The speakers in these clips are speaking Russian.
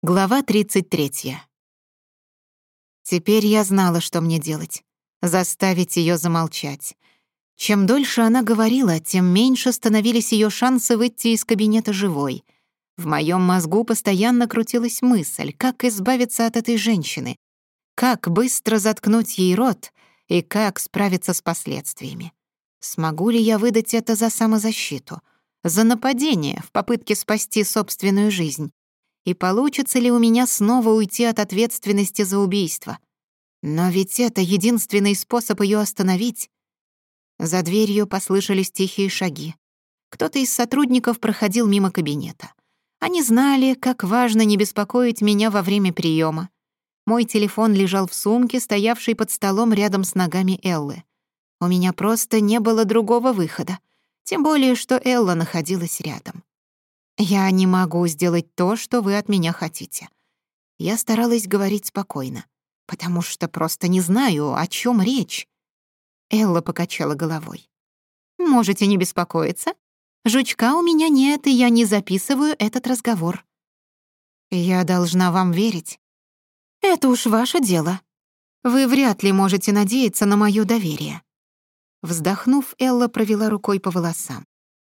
Глава 33. Теперь я знала, что мне делать. Заставить ее замолчать. Чем дольше она говорила, тем меньше становились ее шансы выйти из кабинета живой. В моем мозгу постоянно крутилась мысль, как избавиться от этой женщины, как быстро заткнуть ей рот и как справиться с последствиями. Смогу ли я выдать это за самозащиту, за нападение в попытке спасти собственную жизнь? и получится ли у меня снова уйти от ответственности за убийство. Но ведь это единственный способ ее остановить. За дверью послышались тихие шаги. Кто-то из сотрудников проходил мимо кабинета. Они знали, как важно не беспокоить меня во время приема. Мой телефон лежал в сумке, стоявшей под столом рядом с ногами Эллы. У меня просто не было другого выхода. Тем более, что Элла находилась рядом. «Я не могу сделать то, что вы от меня хотите». Я старалась говорить спокойно, потому что просто не знаю, о чем речь. Элла покачала головой. «Можете не беспокоиться. Жучка у меня нет, и я не записываю этот разговор». «Я должна вам верить». «Это уж ваше дело. Вы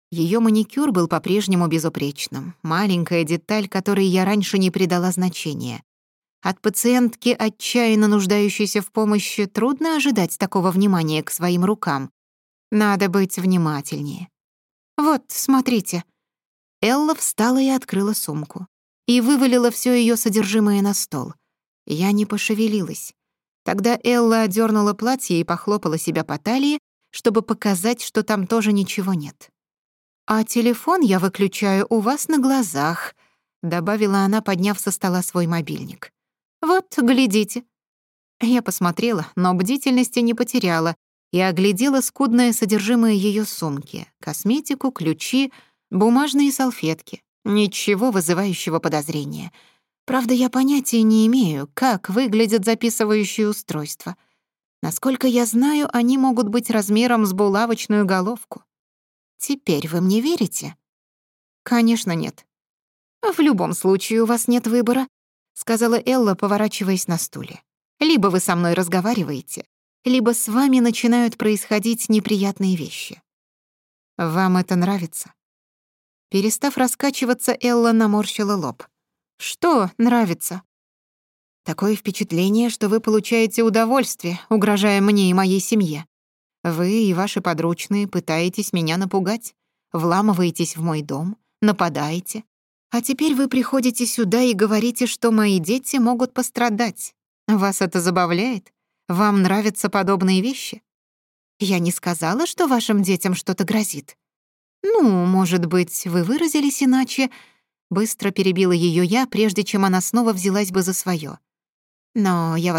вряд ли можете надеяться на моё доверие». Вздохнув, Элла провела рукой по волосам. Ее маникюр был по-прежнему безупречным, маленькая деталь, которой я раньше не придала значения. От пациентки, отчаянно нуждающейся в помощи, трудно ожидать такого внимания к своим рукам. Надо быть внимательнее. Вот, смотрите. Элла встала и открыла сумку. И вывалила все ее содержимое на стол. Я не пошевелилась. Тогда Элла одернула платье и похлопала себя по талии, чтобы показать, что там тоже ничего нет. «А телефон я выключаю у вас на глазах», — добавила она, подняв со стола свой мобильник. «Вот, глядите». Я посмотрела, но бдительности не потеряла и оглядела скудное содержимое ее сумки, косметику, ключи, бумажные салфетки. Ничего вызывающего подозрения. Правда, я понятия не имею, как выглядят записывающие устройства. Насколько я знаю, они могут быть размером с булавочную головку. Теперь вы мне верите?» «Конечно нет». «В любом случае у вас нет выбора», — сказала Элла, поворачиваясь на стуле. «Либо вы со мной разговариваете, либо с вами начинают происходить неприятные вещи». «Вам это нравится?» Перестав раскачиваться, Элла наморщила лоб. «Что нравится?» «Такое впечатление, что вы получаете удовольствие, угрожая мне и моей семье». Вы и ваши подручные пытаетесь меня напугать, вламываетесь в мой дом, нападаете. А теперь вы приходите сюда и говорите, что мои дети могут пострадать. Вас это забавляет? Вам нравятся подобные вещи? Я не сказала, что вашим детям что-то грозит. Ну, может быть, вы выразились иначе. Быстро перебила ее я, прежде чем она снова взялась бы за свое. Но я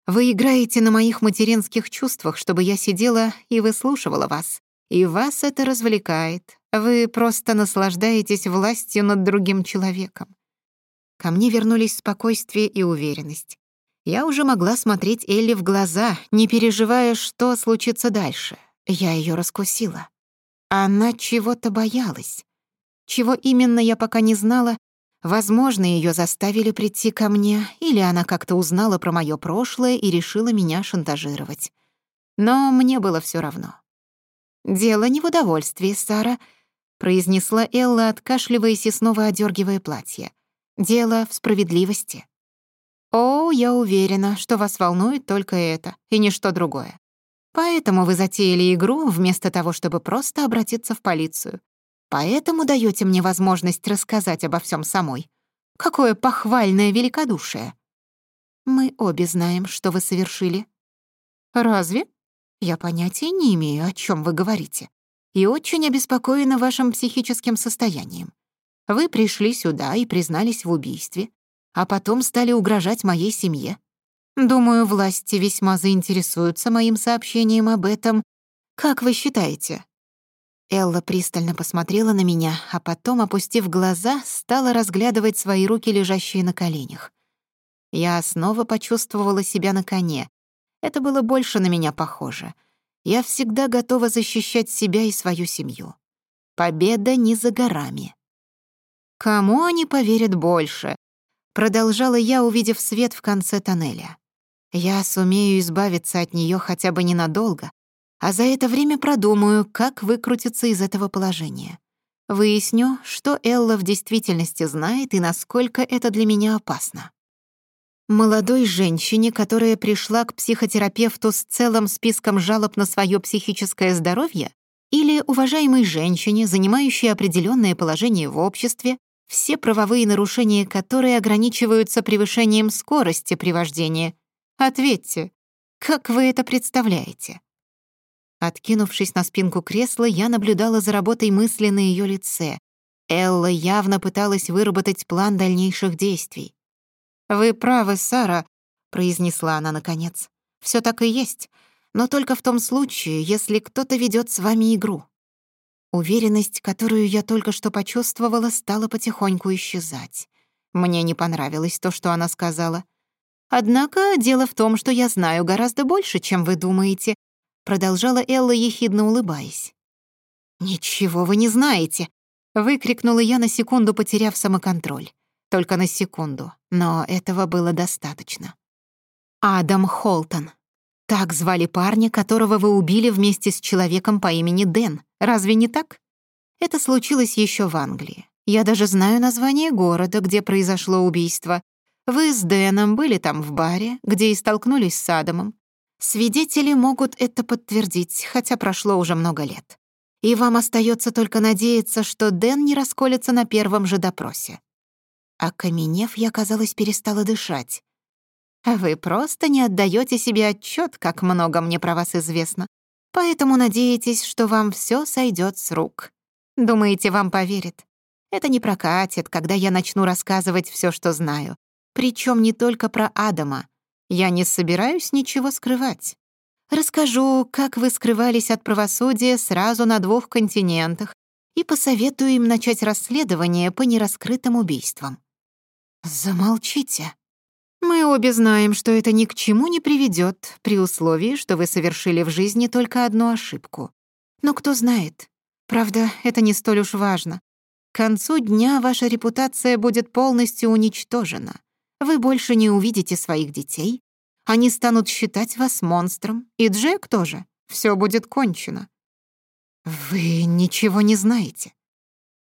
вас хорошо поняла. Вы играете на моих материнских чувствах, чтобы я сидела и выслушивала вас. И вас это развлекает. Вы просто наслаждаетесь властью над другим человеком. Ко мне вернулись спокойствие и уверенность. Я уже могла смотреть Элли в глаза, не переживая, что случится дальше. Я ее раскусила. Она чего-то боялась. Чего именно я пока не знала, Возможно, ее заставили прийти ко мне, или она как-то узнала про мое прошлое и решила меня шантажировать. Но мне было все равно. «Дело не в удовольствии, Сара», — произнесла Элла, откашливаясь и снова одергивая платье. «Дело в справедливости». «О, я уверена, что вас волнует только это и ничто другое. Поэтому вы затеяли игру вместо того, чтобы просто обратиться в полицию поэтому даете мне возможность рассказать обо всем самой. Какое похвальное великодушие!» «Мы обе знаем, что вы совершили». «Разве?» «Я понятия не имею, о чем вы говорите. И очень обеспокоена вашим психическим состоянием. Вы пришли сюда и признались в убийстве, а потом стали угрожать моей семье. Думаю, власти весьма заинтересуются моим сообщением об этом. Как вы считаете, Элла пристально посмотрела на меня, а потом, опустив глаза, стала разглядывать свои руки, лежащие на коленях. Я снова почувствовала себя на коне. Это было больше на меня похоже. Я всегда готова защищать себя и свою семью. Победа не за горами. «Кому они поверят больше?» — продолжала я, увидев свет в конце тоннеля. «Я сумею избавиться от нее хотя бы ненадолго, а за это время продумаю, как выкрутиться из этого положения. Выясню, что Элла в действительности знает и насколько это для меня опасно. Молодой женщине, которая пришла к психотерапевту с целым списком жалоб на свое психическое здоровье, или уважаемой женщине, занимающей определенное положение в обществе, все правовые нарушения которые ограничиваются превышением скорости при вождении. Ответьте, как вы это представляете? Откинувшись на спинку кресла, я наблюдала за работой мысли на её лице. Элла явно пыталась выработать план дальнейших действий. «Вы правы, Сара», — произнесла она наконец. «Всё так и есть, но только в том случае, если кто-то ведёт с вами игру». Уверенность, которую я только что почувствовала, стала потихоньку исчезать. Мне не понравилось то, что она сказала. «Однако дело в том, что я знаю гораздо больше, чем вы думаете, продолжала Элла, ехидно улыбаясь. «Ничего вы не знаете!» — выкрикнула я на секунду, потеряв самоконтроль. Только на секунду, но этого было достаточно. «Адам Холтон. Так звали парня, которого вы убили вместе с человеком по имени Дэн. Разве не так?» Это случилось еще в Англии. Я даже знаю название города, где произошло убийство. Вы с Дэном были там в баре, где и столкнулись с Адамом. Свидетели могут это подтвердить, хотя прошло уже много лет. И вам остается только надеяться, что Дэн не расколется на первом же допросе. Окаменев, я, казалось, перестала дышать. Вы просто не отдаете себе отчет, как много мне про вас известно. Поэтому надеетесь, что вам все сойдет с рук. Думаете, вам поверят? Это не прокатит, когда я начну рассказывать все, что знаю. Причем не только про Я не собираюсь ничего скрывать. Расскажу, как вы скрывались от правосудия сразу на двух континентах и посоветую им начать расследование по нераскрытым убийствам. Замолчите. Мы обе знаем, что это ни к чему не приведет, при условии, что вы совершили в жизни только одну ошибку. Но кто знает. Правда, это не столь уж важно. К концу дня ваша репутация будет полностью уничтожена. Вы больше не увидите своих детей. Они станут считать вас монстром. И Джек тоже. Все будет кончено. Вы ничего не знаете.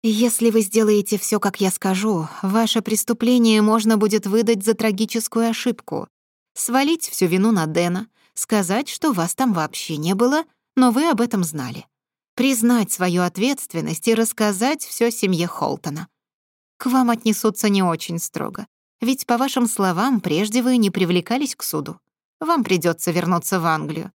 Если вы сделаете все, как я скажу, ваше преступление можно будет выдать за трагическую ошибку. Свалить всю вину на Дэна, сказать, что вас там вообще не было, но вы об этом знали. Признать свою ответственность и рассказать все семье Холтона. К вам отнесутся не очень строго ведь по вашим словам, прежде вы не привлекались к суду. Вам придется вернуться в Англию.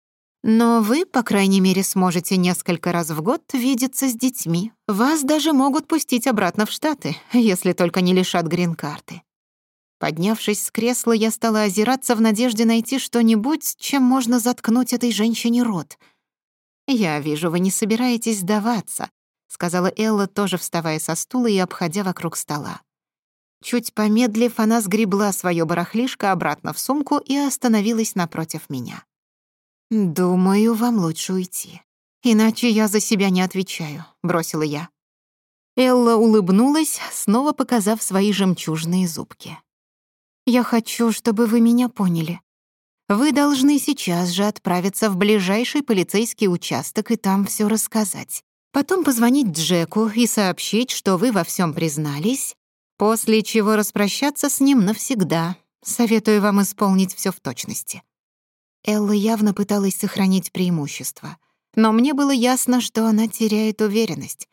Но вы, по крайней мере, сможете несколько раз в год видеться с детьми. Вас даже могут пустить обратно в Штаты, если только не лишат грин-карты. Поднявшись с кресла, я стала озираться в надежде найти что-нибудь, чем можно заткнуть этой женщине рот. «Я вижу, вы не собираетесь сдаваться», — сказала Элла, тоже вставая со стула и обходя вокруг стола. Чуть помедлив, она сгребла своё барахлишко обратно в сумку и остановилась напротив меня. «Думаю, вам лучше уйти. Иначе я за себя не отвечаю», — бросила я. Элла улыбнулась, снова показав свои жемчужные зубки. «Я хочу, чтобы вы меня поняли. Вы должны сейчас же отправиться в ближайший полицейский участок и там все рассказать. Потом позвонить Джеку и сообщить, что После чего распрощаться с ним навсегда. Советую вам исполнить все в точности». Элла явно пыталась сохранить преимущество. Но мне было ясно, что она теряет уверенность.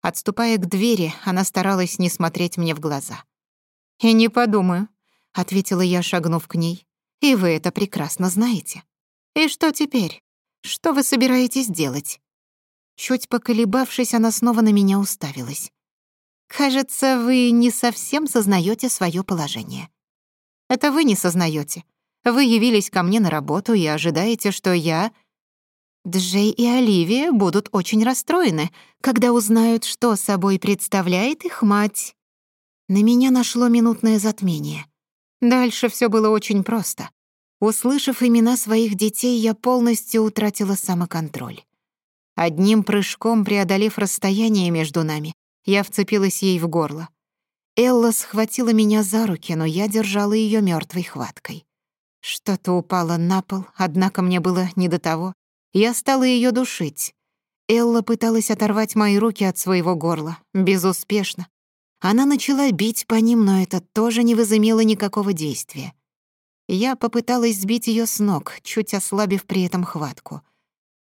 Отступая к двери, она старалась не смотреть мне в глаза. «И не подумаю», — ответила я, шагнув к ней. «И вы это прекрасно знаете. И что теперь? Что вы собираетесь делать?» Чуть поколебавшись, она снова на меня уставилась. Кажется, вы не совсем сознаете свое положение. Это вы не сознаете. Вы явились ко мне на работу и ожидаете, что я... Джей и Оливия будут очень расстроены, когда узнают, что собой представляет их мать. На меня нашло минутное затмение. Дальше все было очень просто. Услышав имена своих детей, я полностью утратила самоконтроль. Одним прыжком преодолев расстояние между нами, я вцепилась ей в горло. Элла схватила меня за руки, но я держала ее мертвой хваткой. Что-то упало на пол, однако мне было не до того. Я стала ее душить. Элла пыталась оторвать мои руки от своего горла. Безуспешно. Она начала бить по ним, но это тоже не возымело никакого действия. Я попыталась сбить ее с ног, чуть ослабив при этом хватку.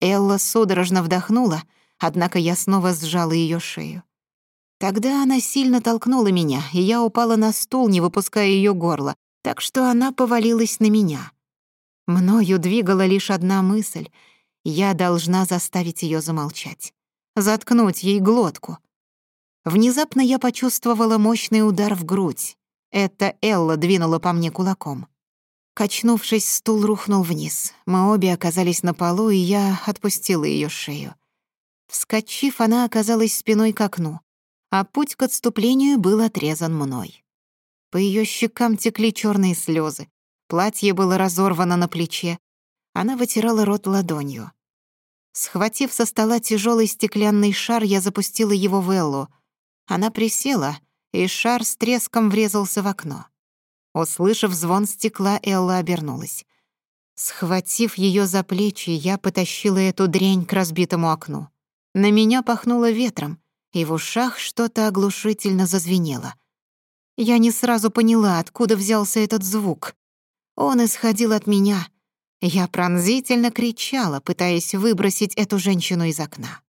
Элла судорожно вдохнула, однако я снова сжала ее шею. Тогда она сильно толкнула меня, и я упала на стул, не выпуская ее горло, так что она повалилась на меня. Мною двигала лишь одна мысль. Я должна заставить ее замолчать. Заткнуть ей глотку. Внезапно я почувствовала мощный удар в грудь. Это Элла двинула по мне кулаком. Качнувшись, стул рухнул вниз. Мы обе оказались на полу, и я отпустила ее шею. Вскочив, она оказалась спиной к окну а путь к отступлению был отрезан мной. По ее щекам текли черные слезы, платье было разорвано на плече, она вытирала рот ладонью. Схватив со стола тяжелый стеклянный шар, я запустила его в Эллу. Она присела, и шар с треском врезался в окно. Услышав звон стекла, Элла обернулась. Схватив ее за плечи, я потащила эту дрянь к разбитому окну. На меня пахнуло ветром, и в ушах что-то оглушительно зазвенело. Я не сразу поняла, откуда взялся этот звук. Он исходил от меня. Я пронзительно кричала, пытаясь выбросить эту женщину из окна.